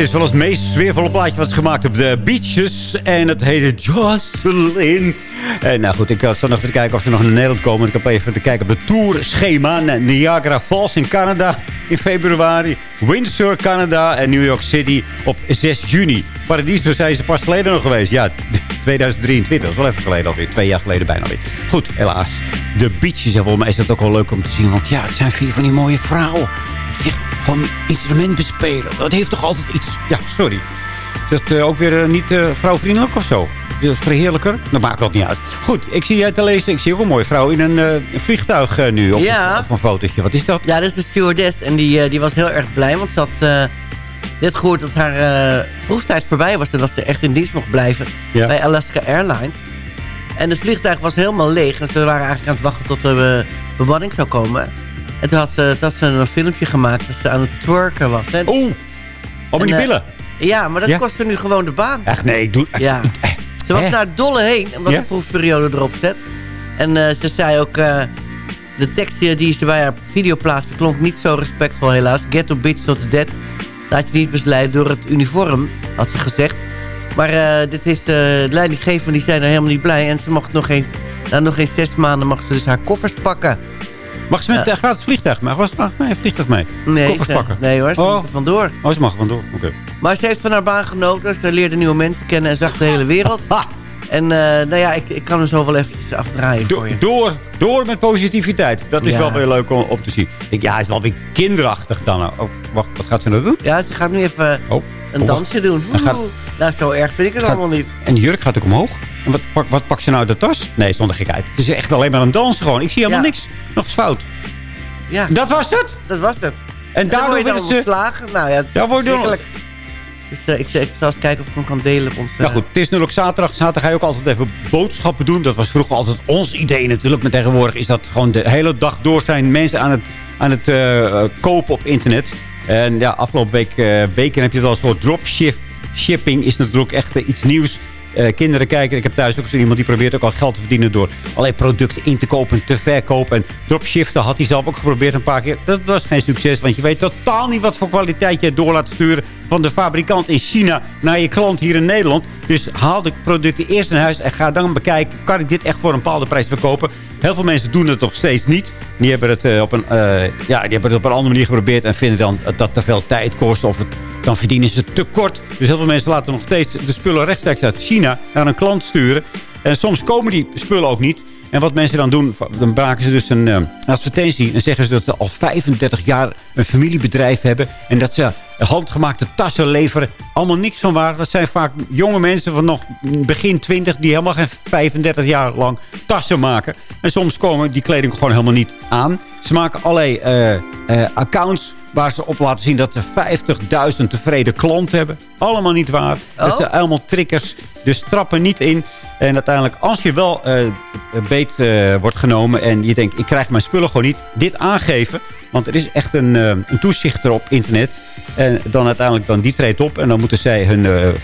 Dit is wel het meest sfeervolle plaatje wat is gemaakt op de beaches. En het heette Jocelyn. En nou goed, ik zal nog even kijken of ze nog naar Nederland komen. Ik heb even te kijken op het tourschema. Niagara Falls in Canada in februari. Windsor, Canada en New York City op 6 juni. Paradiso zijn ze pas geleden nog geweest. Ja, (laughs) 2023. Dat is wel even geleden alweer. Twee jaar geleden bijna alweer. Goed, helaas. De beaches. En volgens mij is dat ook wel leuk om te zien. Want ja, het zijn vier van die mooie vrouwen. Gewoon een instrument bespelen. Dat heeft toch altijd iets... Ja, sorry. Is dat eh, ook weer eh, niet eh, vrouwvriendelijk of zo? Is dat verheerlijker? Dat maakt dat niet uit. Goed, ik zie jij te lezen. Ik zie ook een mooie vrouw in een, een vliegtuig nu. Op, Ja. op een fotootje. Wat is dat? Ja, dat is de stewardess. En die, die was heel erg blij, want ze had net gehoord dat haar proeftijd voorbij was... en dat ze echt in dienst mocht blijven Ja. bij Alaska Airlines. En het vliegtuig was helemaal leeg. En ze waren eigenlijk aan het wachten tot de bemanning zou komen. En toen had ze, had ze een filmpje gemaakt dat ze aan het twerken was. Hè. Oeh, oh, met die eh, billen. Ja, maar dat Ja? kostte nu gewoon de baan. Echt nee, ik doe... Ja. Ze was Hè? naar het dolle heen, omdat Ja? de proefperiode erop zet. En eh, ze zei ook... eh, de tekst die ze bij haar video plaatste klonk niet zo respectvol helaas. Ghetto bitch tot the dead. Laat je niet misleiden door het uniform, had ze gezegd. Maar eh, dit is, eh de leidinggevenden die zijn er helemaal niet blij. En ze mocht nog eens, na nog eens zes maanden mag ze dus haar koffers pakken. Mag ze met een gratis vliegtuig mee? Was mag een vliegtuig mee? Nee, Koffers ze- pakken? nee hoor, ze Oh. er vandoor. Oh, ze mag er vandoor. Oké. Maar ze heeft van haar baan genoten. Ze leerde nieuwe mensen kennen en zag de hele wereld. En eh, nou ja, ik, ik kan hem zo wel eventjes afdraaien voor je. Door, door met positiviteit. Dat is Ja. wel weer leuk om, om te zien. Ik ja, het is wel weer kinderachtig dan. Oh, wacht, wat gaat ze nou doen? Ja, ze gaat nu even Oh. een Oh, dansje doen. En gaat-. Nou, zo erg vind ik het Gaat- allemaal niet. En de jurk gaat ook omhoog. En wat, pak, wat pakt ze nou uit de tas? Nee, zonder gekheid. Het is echt alleen maar een dansen gewoon. Ik zie helemaal niks. Nog eens fout. Ja, Dat was het? dat was het. En dan daardoor willen ze... ontslagen. Nou ja, het is Ja. Dus eh, ik, ik zal eens kijken of ik hem kan delen op ons... Nou eh, goed, het is nu ook zaterdag. Zaterdag ga je ook altijd even boodschappen doen. Dat was vroeger altijd ons idee natuurlijk. Maar tegenwoordig is dat gewoon de hele dag door zijn mensen aan het, aan het eh, kopen op internet. En ja, afgelopen week, eh, weken heb je het al eens gehoord. Dropship shipping is natuurlijk echt iets nieuws. Eh, kinderen kijken. Ik heb thuis ook zo iemand die probeert ook al geld te verdienen... door allerlei producten in te kopen, te verkopen. En dropshiften had hij zelf ook geprobeerd een paar keer. Dat was geen succes, want je weet totaal niet... wat voor kwaliteit je door laat sturen van de fabrikant in China... naar je klant hier in Nederland. Dus haal de producten eerst naar huis en ga dan bekijken... kan ik dit echt voor een bepaalde prijs verkopen? Heel veel mensen doen het nog steeds niet. Die hebben het, eh, op, een, eh, ja, die hebben het op een andere manier geprobeerd... en vinden dan dat te veel tijd kost of dan verdienen ze tekort. Dus heel veel mensen laten nog steeds de spullen rechtstreeks uit China naar een klant sturen. En soms komen die spullen ook niet. En wat mensen dan doen, dan maken ze dus een eh, advertentie. En zeggen ze dat ze al 35 jaar een familiebedrijf hebben. En dat ze handgemaakte tassen leveren. Allemaal niks van waar. Dat zijn vaak jonge mensen van nog begin 20... die helemaal geen 35 jaar lang tassen maken. En soms komen die kleding gewoon helemaal niet aan. Ze maken allerlei eh, eh, accounts waar ze op laten zien dat ze 50.000 tevreden klanten hebben. Allemaal niet waar. Dat Oh. zijn allemaal triggers. Dus trappen niet in. En uiteindelijk, als je wel eh, beet eh, wordt genomen... en je denkt, ik krijg mijn spullen gewoon niet... dit aangeven. Want er is echt een, eh, een toezichter op internet. En dan uiteindelijk, dan die treedt op... en dan moeten zij hun eh, eh,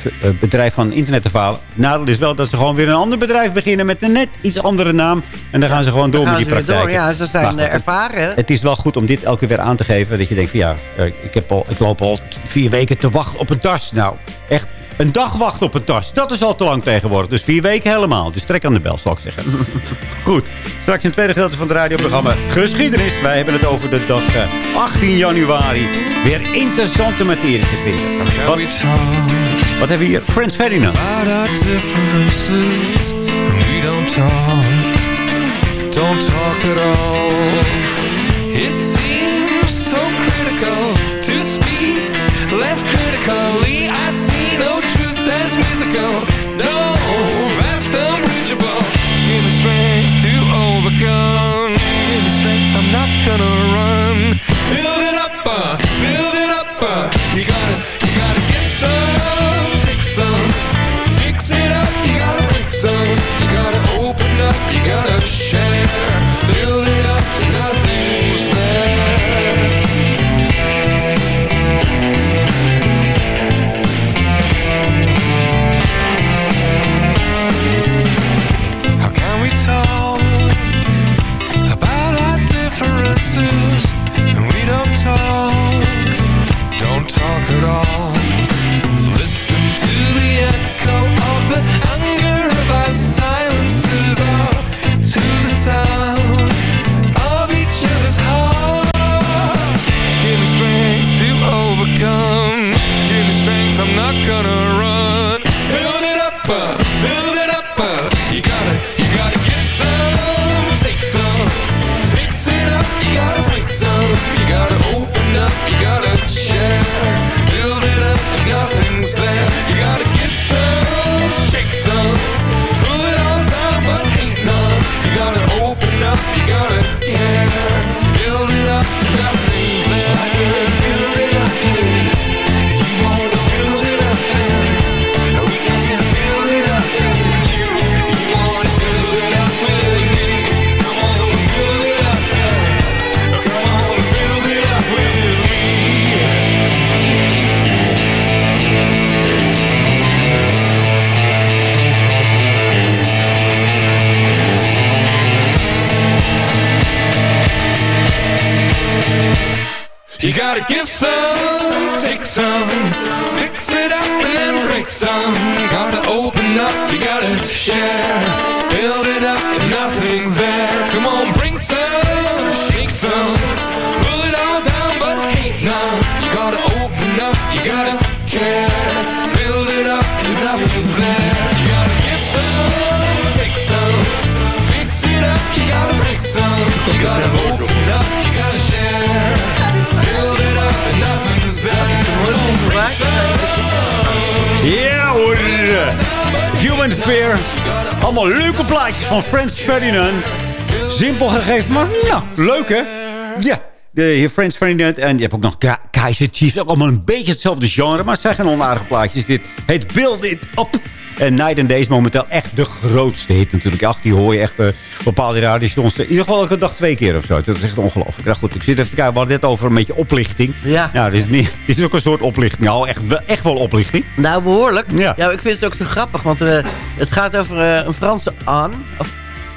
bedrijf van internet te falen. Nadeel is wel dat ze gewoon weer een ander bedrijf beginnen... met een net iets andere naam. En dan gaan ze gewoon door met die praktijk. door. Ja, ze zijn eh, ervaren. Het is wel goed om dit elke keer weer aan te geven. Dat je denkt van ja, eh, ik, heb al, ik loop al vier weken te wachten op een tas. Nou, echt een dag wachten op een tas. Dat is al te lang tegenwoordig. Dus vier weken helemaal. Dus trek aan de bel, zal ik zeggen. (laughs) goed, straks in het tweede gedeelte van het radioprogramma Geschiedenis. Wij hebben het over de dag eh, 18 januari. Weer interessante materie te vinden. Wat, wat hebben we hier? Frans Ferdinand. We don't talk, don't talk at all. Less critically. I see no truth as mythical, no vast unbridgeable. Give me strength to overcome. Give me strength, I'm not gonna run. Gotta give Human Fear. Allemaal leuke plaatjes van Frans Ferdinand. Simpel gegeven, maar nou, leuk hè? Ja. De heer Frans Ferdinand. En je hebt ook nog Ka Kaiser Chiefs. Ook allemaal een beetje hetzelfde genre. Maar het zijn geen onaardige plaatjes. Dit heet Build It Up. En Night and Day is momenteel echt de grootste hit natuurlijk. Ach, die hoor je echt eh, bepaalde radiostations. In ieder geval elke dag twee keer of zo. Dat is echt ongelooflijk. Nou goed, ik zit even te kijken. We hadden het net over een beetje oplichting. Ja. Nou, dit is, niet, (laughs) dit is ook een soort oplichting. Nou, echt, wel- echt wel oplichting. Nou, behoorlijk. Ja. Ja, ik vind het ook zo grappig, want eh, het gaat over eh, een Franse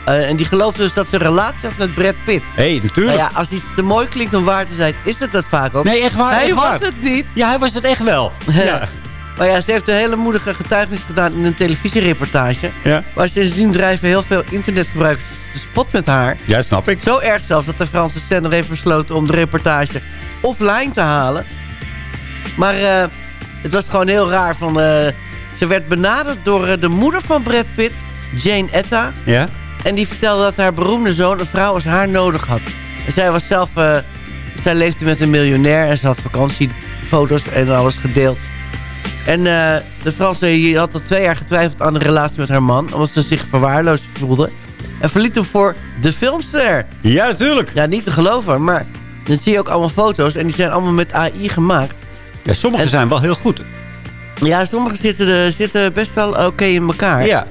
eh, en die gelooft dus dat ze een relatie had met Brad Pitt. Hé, hey, natuurlijk. Nou ja, als iets te mooi klinkt om waar te zijn, is het dat vaak ook. Nee, echt waar, Hij echt was waar. het niet. Ja, hij was het echt wel. (laughs) Ja. Maar ja, ze heeft een hele moedige getuigenis gedaan in een televisiereportage. Ja. Maar sindsdien drijven heel veel internetgebruikers de spot met haar. Ja, snap ik. Zo erg zelfs dat de Franse zender heeft besloten om de reportage offline te halen. Maar eh, het was gewoon heel raar. Van, eh, ze werd benaderd door eh, de moeder van Brad Pitt, Jane Etta. Ja? En die vertelde dat haar beroemde zoon een vrouw als haar nodig had. En zij was zelf... zij leefde met een miljonair en ze had vakantiefoto's en alles gedeeld. En eh, de Franse die had al twee jaar getwijfeld aan de relatie met haar man... omdat ze zich verwaarloosd voelde. En verliet hem voor de filmster. Ja, natuurlijk. Ja, niet te geloven, maar dan zie je ook allemaal foto's... en die zijn allemaal met AI gemaakt. Ja, sommige En- zijn wel heel goed. Ja, sommige zitten, zitten best wel oké in elkaar. Ja.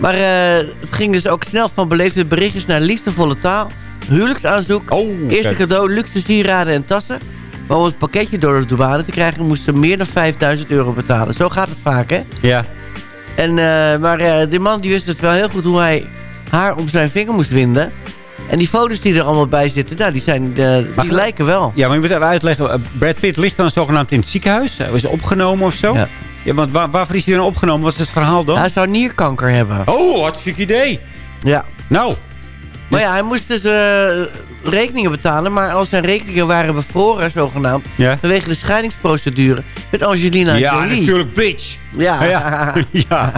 Maar eh, het ging dus ook snel van beleefde berichtjes naar liefdevolle taal. Huwelijksaanzoek. eerste kijk. cadeau, luxe sieraden en tassen. Maar om het pakketje door de douane te krijgen... moesten ze meer dan 5000 euro betalen. Zo gaat het vaak, hè? Ja. En, eh, maar eh, die man die wist het wel heel goed hoe hij haar om zijn vinger moest winden. En die foto's die er allemaal bij zitten, nou, die, zijn, eh, die lijken wel. Ja, maar je moet even uitleggen. Brad Pitt ligt dan zogenaamd in het ziekenhuis. Hij was opgenomen of zo. Ja. Ja, want waar, waarvoor is hij dan opgenomen? Wat is het verhaal dan? Hij zou nierkanker hebben. Oh, hartstikke idee. Ja. Nou. Maar ja, hij moest dus rekeningen betalen. Maar al zijn rekeningen waren bevroren, zogenaamd. Ja. Vanwege de scheidingsprocedure met Angelina Ja, Jolie. natuurlijk, bitch. Ja. (laughs) Ja. ja.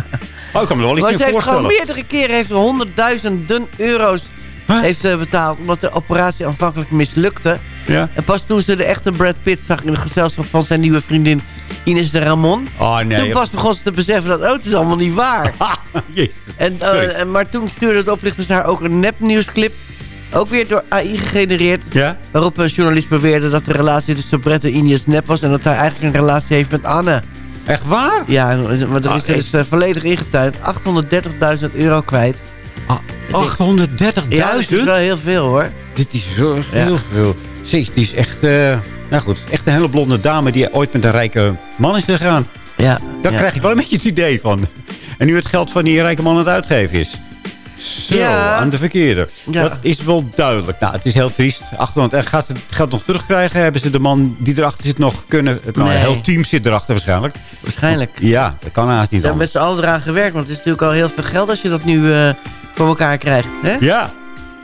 Oh, ik kan me wel iets Maar in ze heeft gewoon meerdere keren heeft ze honderdduizenden euro's heeft, betaald. Omdat de operatie aanvankelijk mislukte. Ja. En pas toen ze de echte Brad Pitt zag in het gezelschap van zijn nieuwe vriendin Ines de Ramon. Oh, nee. Toen pas begon ze te beseffen dat oh, het is allemaal niet waar. (laughs) Jezus. En, en- maar toen stuurde de oplichters haar ook een nepnieuwsclip. Ook weer door AI gegenereerd. Ja? Waarop een journalist beweerde dat de relatie tussen Brett en Ines nep was. En dat hij eigenlijk een relatie heeft met Anne. Echt waar? Ja, maar er is Ah, dus eh, volledig ingetuind. 830.000 euro kwijt. 830.000? Ja, dat is wel heel veel hoor. Dit is heel veel. Zeg, die is echt... eh, nou goed, echt een hele blonde dame die ooit met een rijke man is gegaan. Ja. Daar ja. krijg ik wel een beetje het idee van. En nu het geld van die rijke man aan het uitgeven is. Zo, Ja. aan de verkeerde. Ja. Dat is wel duidelijk. Nou, het is heel triest. 800. En gaat ze het geld nog terugkrijgen? Hebben ze de man die erachter zit nog kunnen? Het nou, Nee. heel team zit erachter waarschijnlijk. Waarschijnlijk. Ja, dat kan haast niet Ze hebben anders. met z'n allen eraan gewerkt. Want het is natuurlijk al heel veel geld als je dat nu eh, voor elkaar krijgt. Hè? Ja.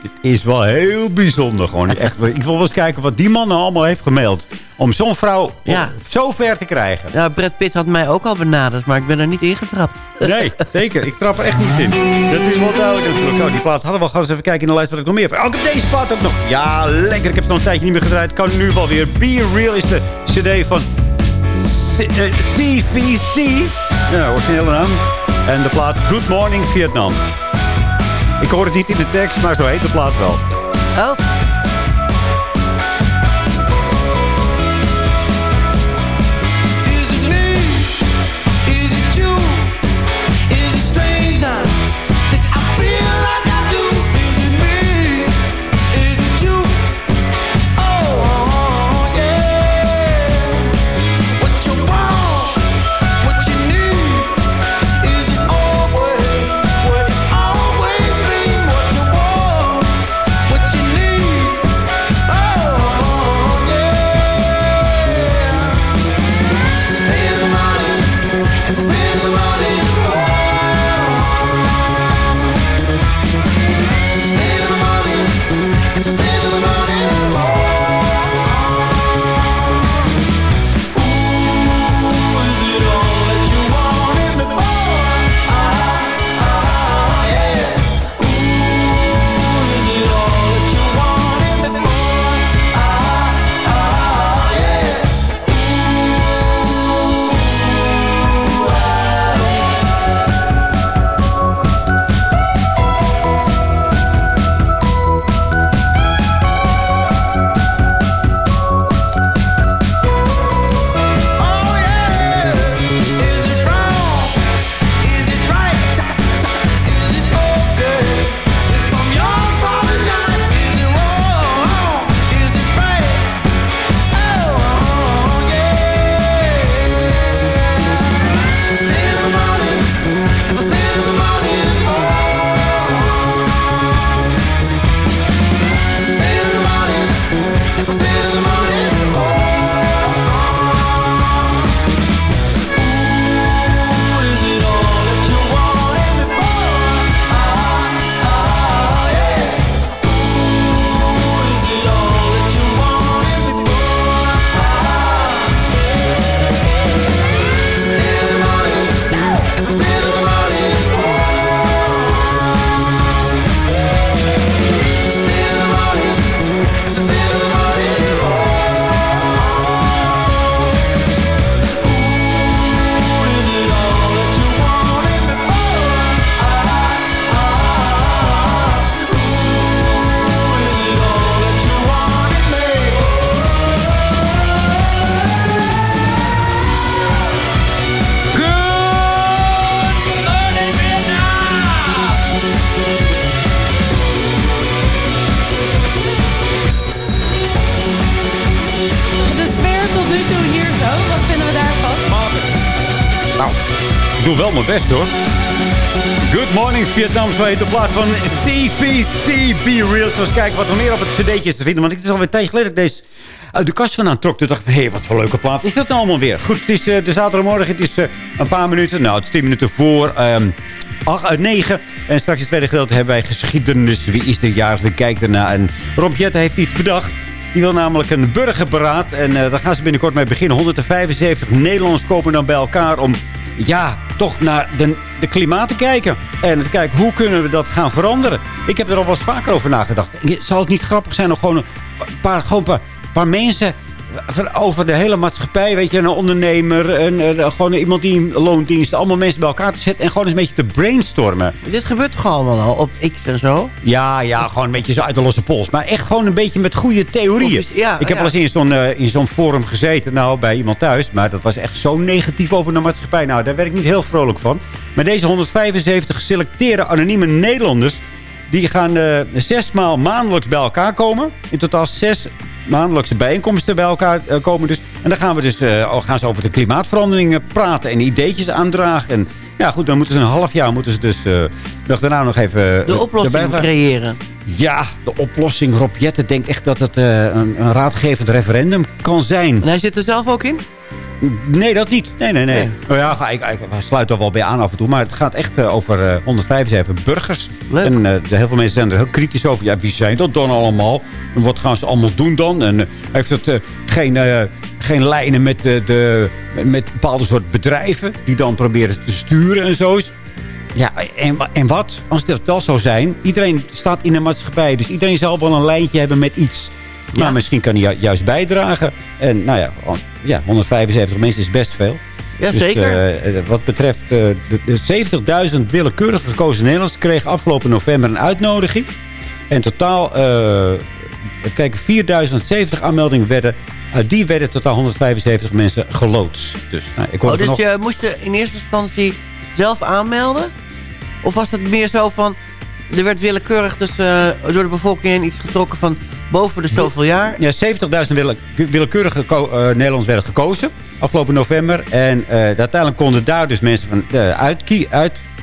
Dit is wel heel bijzonder. Gewoon. Echt, (laughs) ik wil wel eens kijken wat die man nou allemaal heeft gemaild. Om zo'n vrouw Ja. zo ver te krijgen. Ja, Brad Pitt had mij ook al benaderd, maar ik ben er niet ingetrapt. Nee, zeker. Ik trap er echt niet in. Dat is wel duidelijk. natuurlijk. Oh, die plaat hadden we al. Gaan eens even kijken in de lijst wat ik nog meer heb. Oh, ik heb deze plaat ook nog. Ja, lekker. Ik heb het nog een tijdje niet meer gedraaid. Kan nu wel weer. Be Real is de cd van C- eh, CVC. Ja, originele naam. En de plaat Good Morning Vietnam. Ik hoor het niet in de tekst, maar zo heet de plaat wel. Oh. Wel mijn best hoor. Good Morning Vietnam, zo heet de plaat van CVC Be Real. Dus kijken wat er meer op het cd'tje is te vinden. Want het is alweer een tijdje geleden dat ik deze uit de kast vandaan trok. Toen dacht ik, hé, hey, wat voor leuke plaat is dat nou allemaal weer? Goed, het is eh, de zaterdagmorgen. Het is eh, een paar minuten, nou, het is tien minuten voor... ehm 8 uit 9. En straks het tweede gedeelte hebben wij geschiedenis. Wie is de jarig? Wie kijkt ernaar? En Rob Jette heeft iets bedacht. Die wil namelijk een burgerberaad. En eh, daar gaan ze binnenkort mee beginnen. 175 Nederlanders komen dan bij elkaar om... Ja, toch naar de, de klimaat te kijken. En te kijken, hoe kunnen we dat gaan veranderen? Ik heb er al eens vaker over nagedacht. Zal het niet grappig zijn om gewoon een paar, gewoon een paar mensen van over de hele maatschappij, weet je, een ondernemer, een, eh, gewoon iemand die in loondienst, allemaal mensen bij elkaar te zetten en gewoon eens een beetje te brainstormen. Dit gebeurt toch allemaal al op X en zo? Ja, ja, gewoon een beetje zo uit de losse pols. Maar echt gewoon een beetje met goede theorieën. Is- ja, ik heb ja. wel eens in zo'n eh, in zo'n forum gezeten, nou, bij iemand thuis. Maar dat was echt zo negatief over de maatschappij. Nou, daar werd ik niet heel vrolijk van. Maar deze 175 geselecteerde anonieme Nederlanders... die gaan eh, zes maal maandelijks bij elkaar komen. In totaal zes maandelijkse bijeenkomsten bij elkaar eh, komen dus. En dan gaan we dus eh, gaan ze over de klimaatveranderingen praten en ideetjes aandragen. En ja, goed, dan moeten ze een half jaar moeten ze dus eh dag daarna nog even... De oplossing creëren. Ja, de oplossing. Rob Jetten denkt echt dat het een, een raadgevend referendum kan zijn. En hij zit er zelf ook in? Nee, dat niet. Nee, nee, nee. Nou ja, ik, ik, sluit er wel bij aan af en toe. Maar het gaat echt eh, over eh, 175 burgers. En eh, heel veel mensen zijn er heel kritisch over. Ja, wie zijn dat dan allemaal? En wat gaan ze allemaal doen dan? En heeft het geen, geen lijnen met, de, de, met bepaalde soort bedrijven... die dan proberen te sturen en zo? Ja, en, en wat? Als dat wel zou zijn... iedereen staat in de maatschappij... dus iedereen zal wel een lijntje hebben met iets... Maar misschien kan hij ju- juist bijdragen. En nou ja, ja 175 mensen is best veel. Ja, Dus, zeker. eh, eh, wat betreft eh, de, de 70.000 willekeurig gekozen Nederlanders... kregen afgelopen november een uitnodiging. En totaal, even kijken, 4070 aanmeldingen werden... Uit die werden totaal 175 mensen geloodst. Dus nou, ik Oh, dus nog... je moest in eerste instantie zelf aanmelden? Of was het meer zo van... Er werd willekeurig dus, eh, door de bevolking iets getrokken van boven de zoveel jaar? Ja, 70.000 wille- willekeurige eh, Nederlanders werden gekozen afgelopen november. En eh, uiteindelijk konden daar dus mensen van uh, uit,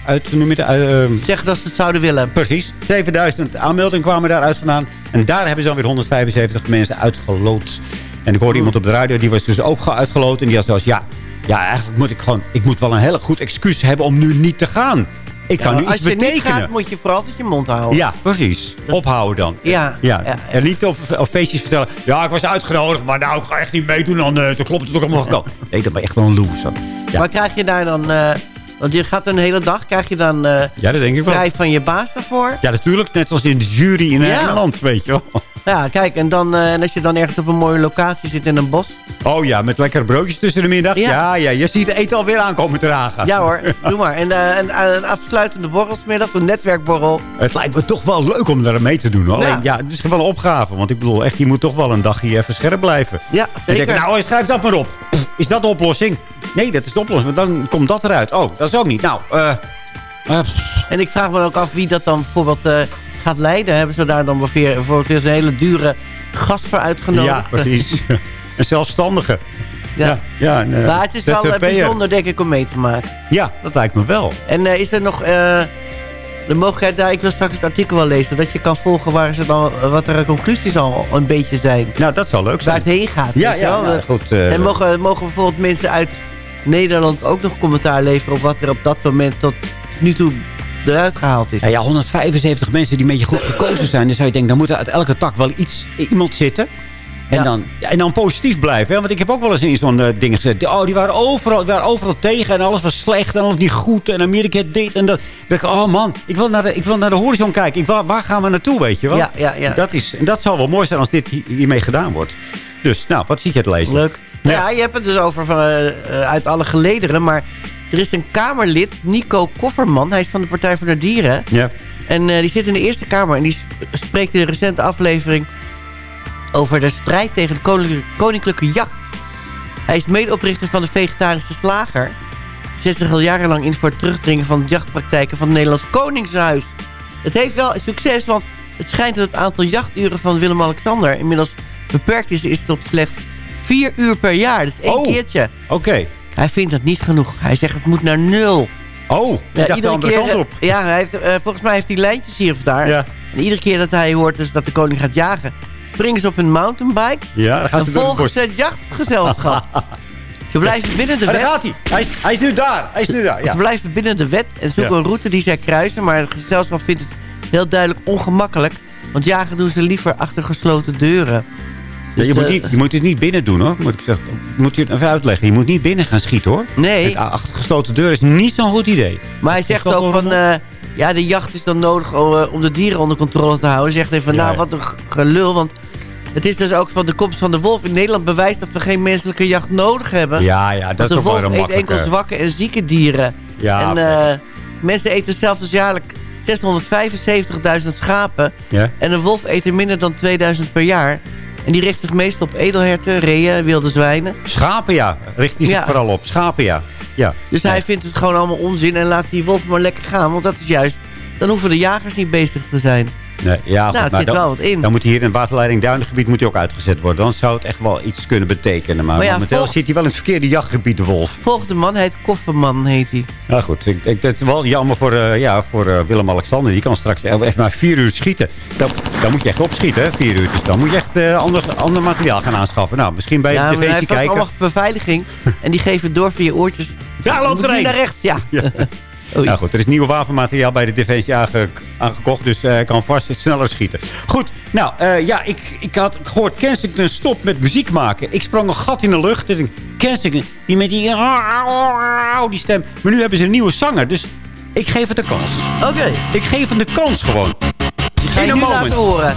uit, noem je het? Uh, Zeggen dat ze het zouden willen. Precies. 7000 aanmeldingen kwamen daaruit vandaan. En daar hebben ze dan weer 175 mensen uitgeloodst. En ik hoorde iemand op de radio, die was dus ook uitgeloot. En die had zoals, ja, ja, eigenlijk moet ik gewoon... Ik moet wel een heel goed excuus hebben om nu niet te gaan. Ik kan Ja, nu als iets je betekenen. niet gaat, moet je vooral altijd je mond houden. Ja, precies. Ophouden dan. Ja, ja. En niet op, op feestjes vertellen. Ja, ik was uitgenodigd, maar nou, ik ga echt niet meedoen. Dan, uh, dan klopt het ook allemaal wel. Nee, dat ben je echt wel een loser. Ja. Maar krijg je daar dan... Uh, want je gaat een hele dag, krijg je dan uh, ja, dat denk ik wel. vrij van je baas daarvoor? Ja, natuurlijk. Net als in de jury in Ja. Engeland, weet je wel. Ja, kijk, en, dan, uh, en als je dan ergens op een mooie locatie zit in een bos. Oh ja, met lekkere broodjes tussen de middag. Ja, ja, ja je ziet het eten alweer aankomen dragen. Ja hoor, doe maar. En uh, een, een afsluitende borrelsmiddag, een netwerkborrel. Het lijkt me toch wel leuk om daar mee te doen. Hoor. Ja. Alleen, ja, het is wel een opgave. Want ik bedoel, echt, je moet toch wel een dag hier even scherp blijven. Ja, zeker. En denk, nou, schrijf dat maar op. Is dat de oplossing? Nee, dat is de oplossing. Want dan komt dat eruit. Oh, dat is ook niet. Nou, eh... en ik vraag me ook af wie dat dan bijvoorbeeld gaat leiden. Hebben ze daar dan weer, bijvoorbeeld weer een hele dure gast voor uitgenodigd? Ja, precies. (laughs) een zelfstandige. Ja. ja, ja een, maar het is wel uh, bijzonder, denk ik, om mee te maken. Ja, dat lijkt me wel. En uh, is er nog uh, de mogelijkheid, daar, ik wil straks het artikel wel lezen... dat je kan volgen waar ze dan, wat er conclusies al een beetje zijn. Nou, dat zou leuk zijn. Waar het heen gaat. Ja, ja, nou, goed. en mogen, mogen bijvoorbeeld mensen uit Nederland ook nog commentaar leveren... op wat er op dat moment tot nu toe eruit gehaald is. Ja, ja, 175 mensen die een beetje goed gekozen zijn. Dan zou je denken, dan moet er uit elke tak wel iets, iemand zitten. En, ja. dan, ja, en dan positief blijven. Hè? Want ik heb ook wel eens in zo'n uh, ding gezet. Oh, die waren, overal, die waren overal tegen. En alles was slecht. En alles niet goed. En Amerika dit en dat. Dan ik, oh man, ik wil naar de, ik wil naar de horizon kijken. Ik, waar, waar gaan we naartoe, weet je wel? Ja, ja, ja. Dat, is, en dat zou wel mooi zijn als dit hiermee gedaan wordt. Dus, nou, wat zie je te lezen? Leuk. Ja, ja je hebt het dus over van, uh, uit alle gelederen. Maar er is een Kamerlid, Nico Kofferman. Hij is van de Partij voor de Dieren. Ja. En uh, die zit in de Eerste Kamer. En die spreekt in een recente aflevering over de strijd tegen de koninklijke, koninklijke jacht. Hij is medeoprichter van de Vegetarische Slager. Hij zet zich al jarenlang in voor het terugdringen van de jachtpraktijken van het Nederlands Koningshuis. Het heeft wel succes, want het schijnt dat het aantal jachturen van Willem-Alexander inmiddels beperkt is, is tot slechts vier uur per jaar. Dus één oh, keertje. Oké. Okay. Hij vindt dat niet genoeg. Hij zegt het moet naar nul. Oh, ja, iedere keer, kant op. Ja, hij heeft, uh, volgens mij heeft hij lijntjes hier of daar. Ja. En iedere keer dat hij hoort dus dat de koning gaat jagen... springen ze op hun mountainbikes. Ja, dan gaan ze en volgen ze het jachtgezelschap. (laughs) ze blijven binnen de wet. Daar gaat hij. hij is, hij is nu daar. Hij is nu daar. Ja. Ze blijven binnen de wet en zoeken ja. een route die zij kruisen. Maar het gezelschap vindt het heel duidelijk ongemakkelijk. Want jagen doen ze liever achter gesloten deuren. Ja, je, moet niet, je moet het niet binnen doen hoor. Moet ik zeggen. Moet je het even uitleggen. Je moet niet binnen gaan schieten hoor. Nee. Met achter gesloten deur is niet zo'n goed idee. Maar hij zegt ook van... Uh, ja, de jacht is dan nodig om de dieren onder controle te houden. Hij zegt even, ja, nou wat een gelul. Want het is dus ook van de komst van de wolf in Nederland bewijst dat we geen menselijke jacht nodig hebben. Ja, ja, dat want is ook wel De wolf eet enkel zwakke en zieke dieren. Ja, en uh, mensen eten zelf dus jaarlijk 675.000 schapen. Ja. En een wolf eet er minder dan 2000 per jaar. En die richt zich meestal op edelherten, reeën, wilde zwijnen. Schapen, ja. Richt hij zich ja. vooral op. Schapen, ja. ja. Dus hij vindt het gewoon allemaal onzin en laat die wolf maar lekker gaan. Want dat is juist... Dan hoeven de jagers niet bezig te zijn. Nee, ja, Nou, goed, maar dan, wel wat in. Dan moet hier in het waterleiding Duinengebied moet hij ook uitgezet worden. Dan zou het echt wel iets kunnen betekenen. Maar, Maar ja, momenteel zit hij wel in het verkeerde jachtgebied, de wolf. Volgende man heet Kofferman, heet hij. Nou goed, ik, ik, het is wel jammer voor, eh, ja, voor eh, Willem-Alexander. Die kan straks even maar vier uur schieten. Dan, dan moet je echt opschieten, hè, vier uur. Dus dan moet je echt eh, ander, ander materiaal gaan aanschaffen. Nou, misschien bij Ja, de maar hij tv heeft ook kijken. allemaal beveiliging. (laughs) en die geven door via je oortjes. Daar loopt er een. naar rechts, ja. (laughs) Nou goed, er is nieuw wapenmateriaal bij de Defensie aange- aangekocht. Dus eh, hij kan vast sneller schieten. Goed, nou eh, ja, ik, ik had gehoord Kensington stop met muziek maken. Ik sprong een gat in de lucht. Dus Kensington, die met die, die stem. Maar nu hebben ze een nieuwe zanger. Dus ik geef het een kans. Oké. Ik geef het een kans gewoon. Ga je In een laten moment. horen.